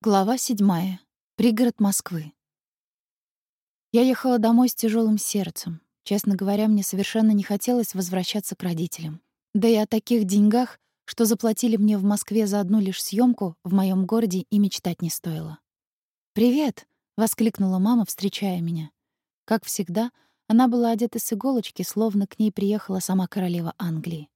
Глава седьмая. Пригород Москвы. Я ехала домой с тяжелым сердцем. Честно говоря, мне совершенно не хотелось возвращаться к родителям. Да и о таких деньгах, что заплатили мне в Москве за одну лишь съемку, в моем городе и мечтать не стоило. «Привет!» — воскликнула мама, встречая меня. Как всегда, она была одета с иголочки, словно к ней приехала сама королева Англии.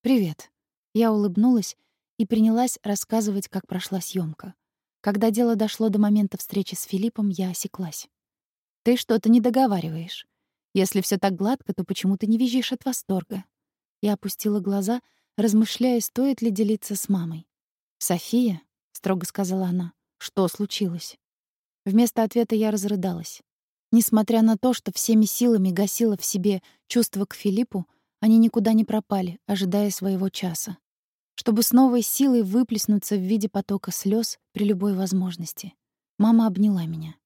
«Привет!» Я улыбнулась и принялась рассказывать, как прошла съемка. Когда дело дошло до момента встречи с Филиппом, я осеклась. «Ты что-то не договариваешь. Если все так гладко, то почему ты не визжишь от восторга?» Я опустила глаза, размышляя, стоит ли делиться с мамой. «София», — строго сказала она, — «что случилось?» Вместо ответа я разрыдалась. Несмотря на то, что всеми силами гасила в себе чувства к Филиппу, они никуда не пропали, ожидая своего часа чтобы с новой силой выплеснуться в виде потока слез при любой возможности. Мама обняла меня.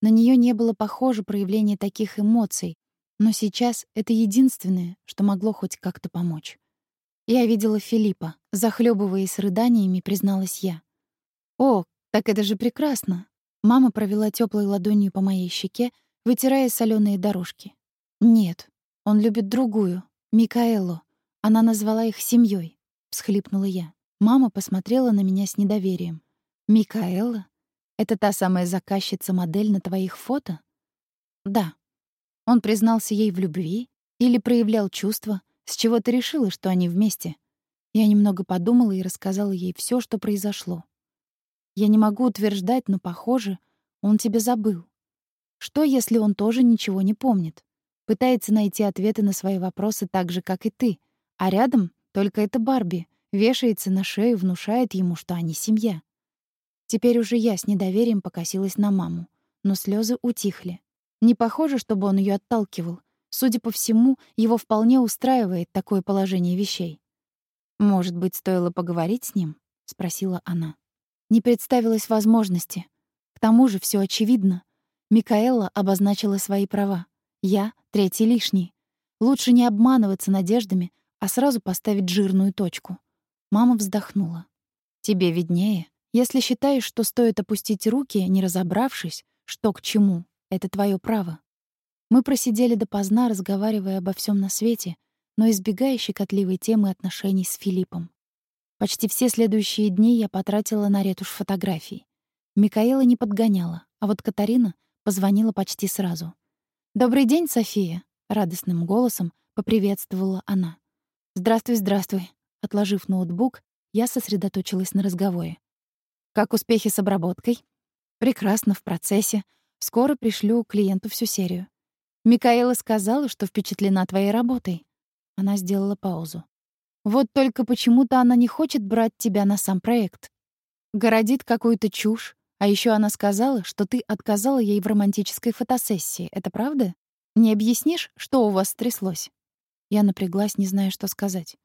На нее не было похоже проявление таких эмоций, но сейчас это единственное, что могло хоть как-то помочь. Я видела Филиппа, захлебываясь рыданиями, призналась я. «О, так это же прекрасно!» Мама провела теплой ладонью по моей щеке, вытирая соленые дорожки. «Нет, он любит другую, Микаэлу. Она назвала их семьей всхлипнула я. Мама посмотрела на меня с недоверием. «Микаэла? Это та самая заказчица-модель на твоих фото?» «Да». Он признался ей в любви или проявлял чувства, с чего ты решила, что они вместе? Я немного подумала и рассказала ей все, что произошло. Я не могу утверждать, но, похоже, он тебя забыл. Что, если он тоже ничего не помнит? Пытается найти ответы на свои вопросы так же, как и ты, а рядом только это Барби вешается на шею, внушает ему, что они семья. Теперь уже я с недоверием покосилась на маму, но слезы утихли. Не похоже, чтобы он ее отталкивал. Судя по всему, его вполне устраивает такое положение вещей. «Может быть, стоило поговорить с ним?» — спросила она. Не представилось возможности. К тому же все очевидно. Микаэла обозначила свои права. Я — третий лишний. Лучше не обманываться надеждами, а сразу поставить жирную точку. Мама вздохнула. «Тебе виднее. Если считаешь, что стоит опустить руки, не разобравшись, что к чему, это твое право». Мы просидели допоздна, разговаривая обо всем на свете, но избегая щекотливой темы отношений с Филиппом. Почти все следующие дни я потратила на ретушь фотографий. Микаэла не подгоняла, а вот Катарина позвонила почти сразу. «Добрый день, София!» — радостным голосом поприветствовала она. «Здравствуй, здравствуй!» Отложив ноутбук, я сосредоточилась на разговоре. «Как успехи с обработкой?» «Прекрасно, в процессе. Скоро пришлю клиенту всю серию». «Микаэла сказала, что впечатлена твоей работой». Она сделала паузу. «Вот только почему-то она не хочет брать тебя на сам проект. Городит какую-то чушь. А еще она сказала, что ты отказала ей в романтической фотосессии. Это правда? Не объяснишь, что у вас стряслось?» Я напряглась, не зная, что сказать.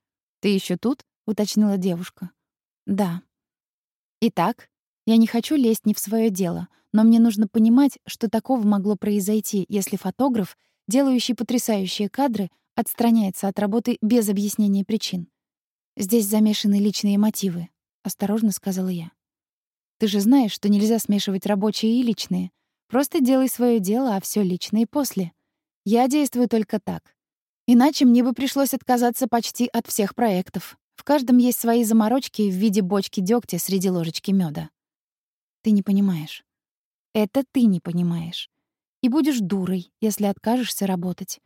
«Ты еще тут?» — уточнила девушка. «Да». «Итак, я не хочу лезть не в свое дело, но мне нужно понимать, что такого могло произойти, если фотограф, делающий потрясающие кадры, отстраняется от работы без объяснения причин. Здесь замешаны личные мотивы», — осторожно сказала я. «Ты же знаешь, что нельзя смешивать рабочие и личные. Просто делай свое дело, а все личное после. Я действую только так. Иначе мне бы пришлось отказаться почти от всех проектов. В каждом есть свои заморочки в виде бочки дегтя среди ложечки меда. Ты не понимаешь. Это ты не понимаешь. И будешь дурой, если откажешься работать.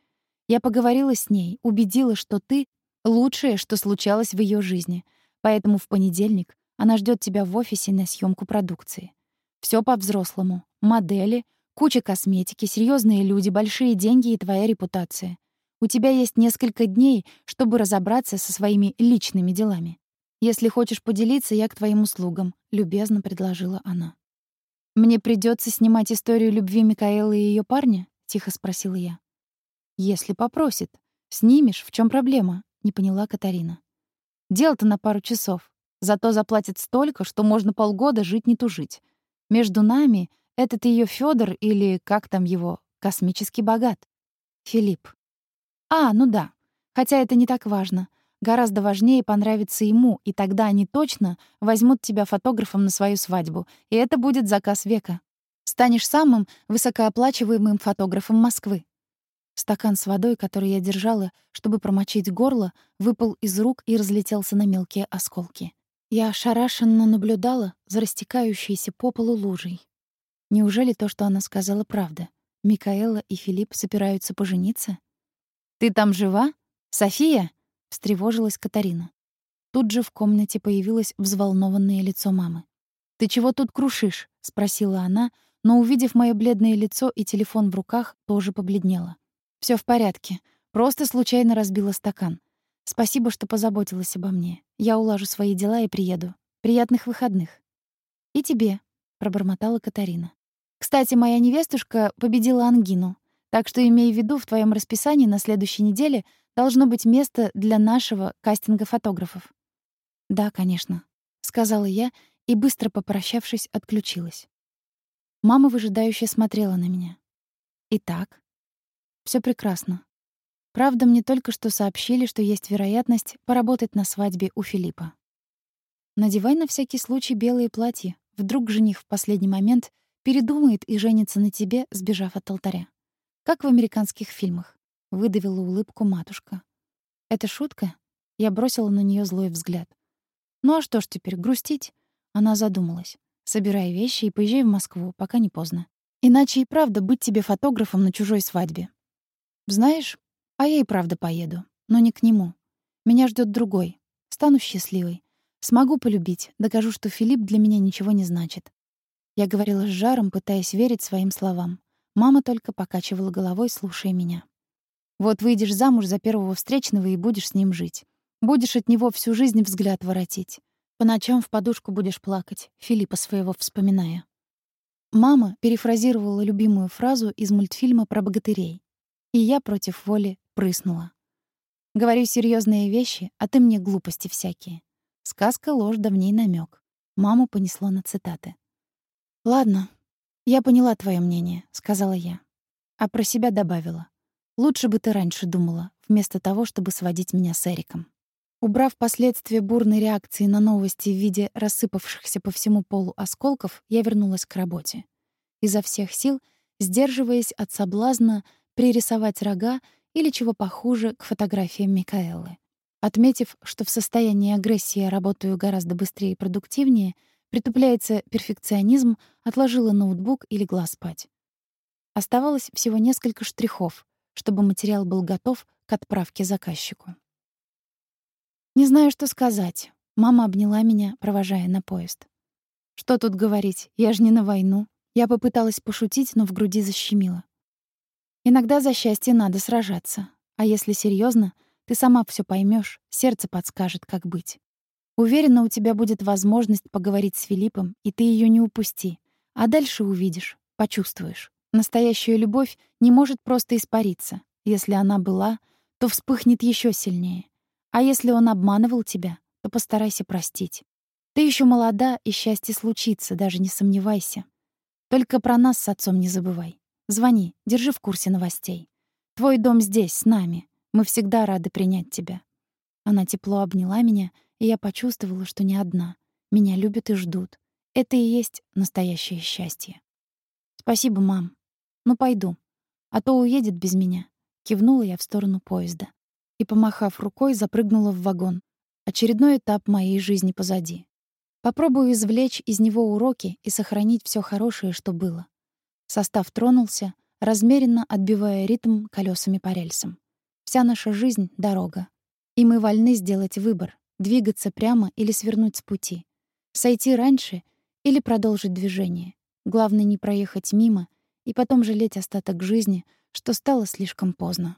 Я поговорила с ней, убедила, что ты — лучшее, что случалось в ее жизни. Поэтому в понедельник она ждет тебя в офисе на съемку продукции. Все по-взрослому. Модели, куча косметики, серьезные люди, большие деньги и твоя репутация. У тебя есть несколько дней, чтобы разобраться со своими личными делами. Если хочешь поделиться, я к твоим услугам», — любезно предложила она. «Мне придется снимать историю любви Микаэлы и ее парня?» — тихо спросила я. «Если попросит. Снимешь, в чем проблема?» — не поняла Катарина. «Дело-то на пару часов. Зато заплатят столько, что можно полгода жить не тужить. Между нами этот ее Федор или как там его, космически богат. Филипп. А, ну да. Хотя это не так важно. Гораздо важнее понравиться ему, и тогда они точно возьмут тебя фотографом на свою свадьбу, и это будет заказ века. Станешь самым высокооплачиваемым фотографом Москвы. Стакан с водой, который я держала, чтобы промочить горло, выпал из рук и разлетелся на мелкие осколки. Я ошарашенно наблюдала за растекающейся по полу лужей. Неужели то, что она сказала, правда? Микаэла и Филипп собираются пожениться? «Ты там жива? София?» — встревожилась Катарина. Тут же в комнате появилось взволнованное лицо мамы. «Ты чего тут крушишь?» — спросила она, но, увидев моё бледное лицо и телефон в руках, тоже побледнела. Все в порядке. Просто случайно разбила стакан. Спасибо, что позаботилась обо мне. Я улажу свои дела и приеду. Приятных выходных. И тебе, пробормотала Катарина. Кстати, моя невестушка победила ангину. Так что имей в виду, в твоем расписании на следующей неделе должно быть место для нашего кастинга фотографов. Да, конечно, сказала я и быстро попрощавшись, отключилась. Мама выжидающе смотрела на меня. Итак, все прекрасно. Правда, мне только что сообщили, что есть вероятность поработать на свадьбе у Филиппа. Надевай на всякий случай белые платья. Вдруг жених в последний момент передумает и женится на тебе, сбежав от алтаря. Как в американских фильмах. Выдавила улыбку матушка. Это шутка? Я бросила на нее злой взгляд. Ну а что ж теперь, грустить? Она задумалась. Собирай вещи и поезжай в Москву, пока не поздно. Иначе и правда быть тебе фотографом на чужой свадьбе. Знаешь, а я и правда поеду, но не к нему. Меня ждет другой. Стану счастливой. Смогу полюбить, докажу, что Филипп для меня ничего не значит. Я говорила с жаром, пытаясь верить своим словам. Мама только покачивала головой, слушая меня. Вот выйдешь замуж за первого встречного и будешь с ним жить. Будешь от него всю жизнь взгляд воротить. По ночам в подушку будешь плакать, Филиппа своего вспоминая. Мама перефразировала любимую фразу из мультфильма про богатырей. И я против воли прыснула. Говорю серьезные вещи, а ты мне глупости всякие. Сказка ложь, да в ней намек. Маму понесло на цитаты. Ладно, я поняла твое мнение, сказала я, а про себя добавила: лучше бы ты раньше думала, вместо того, чтобы сводить меня с Эриком. Убрав последствия бурной реакции на новости в виде рассыпавшихся по всему полу осколков, я вернулась к работе. Изо всех сил, сдерживаясь от соблазна пририсовать рога или чего похуже к фотографиям Микаэлы. Отметив, что в состоянии агрессии я работаю гораздо быстрее и продуктивнее, притупляется перфекционизм, отложила ноутбук и легла спать. Оставалось всего несколько штрихов, чтобы материал был готов к отправке заказчику. Не знаю, что сказать. Мама обняла меня, провожая на поезд. Что тут говорить? Я же не на войну. Я попыталась пошутить, но в груди защемило. Иногда за счастье надо сражаться. А если серьезно, ты сама все поймешь, сердце подскажет, как быть. Уверена, у тебя будет возможность поговорить с Филиппом, и ты ее не упусти. А дальше увидишь, почувствуешь. Настоящая любовь не может просто испариться. Если она была, то вспыхнет еще сильнее. А если он обманывал тебя, то постарайся простить. Ты еще молода, и счастье случится, даже не сомневайся. Только про нас с отцом не забывай. Звони, держи в курсе новостей. Твой дом здесь, с нами. Мы всегда рады принять тебя». Она тепло обняла меня, и я почувствовала, что не одна. Меня любят и ждут. Это и есть настоящее счастье. «Спасибо, мам. Ну, пойду. А то уедет без меня». Кивнула я в сторону поезда. И, помахав рукой, запрыгнула в вагон. Очередной этап моей жизни позади. Попробую извлечь из него уроки и сохранить все хорошее, что было. Состав тронулся, размеренно отбивая ритм колесами по рельсам. Вся наша жизнь — дорога. И мы вольны сделать выбор — двигаться прямо или свернуть с пути. Сойти раньше или продолжить движение. Главное — не проехать мимо и потом жалеть остаток жизни, что стало слишком поздно.